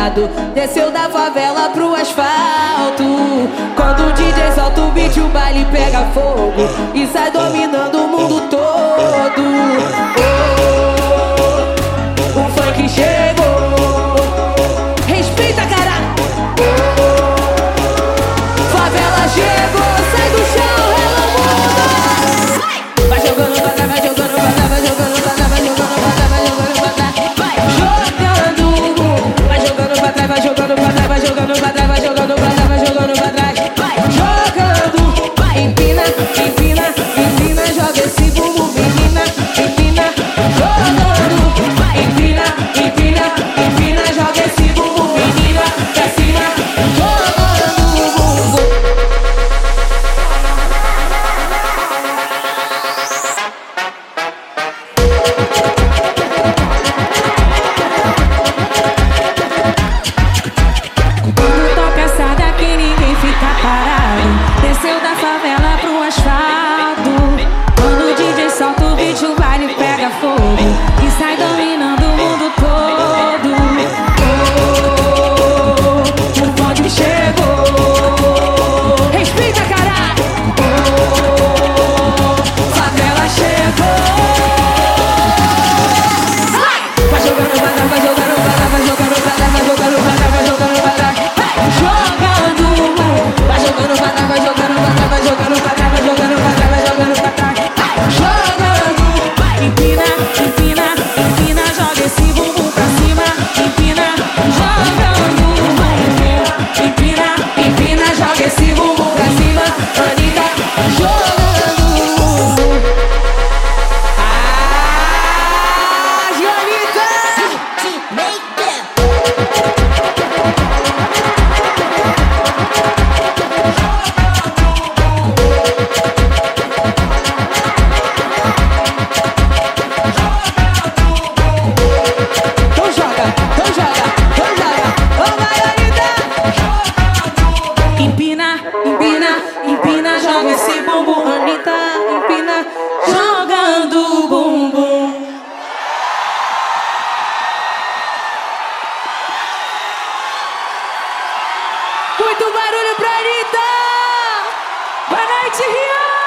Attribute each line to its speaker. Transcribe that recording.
Speaker 1: quebrado Desceu da favela pro asfalto. Quando o DJ solta o beat o baile pega fogo E sai dominando o mundo todo. Oh, O funk chegou. Respeita
Speaker 2: caralho oh, Favela chegou. empina, empina, joga esse bumbum, Anitta, empina, jogando o bumbum.
Speaker 1: Muito barulho pra Anitta!
Speaker 2: Boa noite, Rio!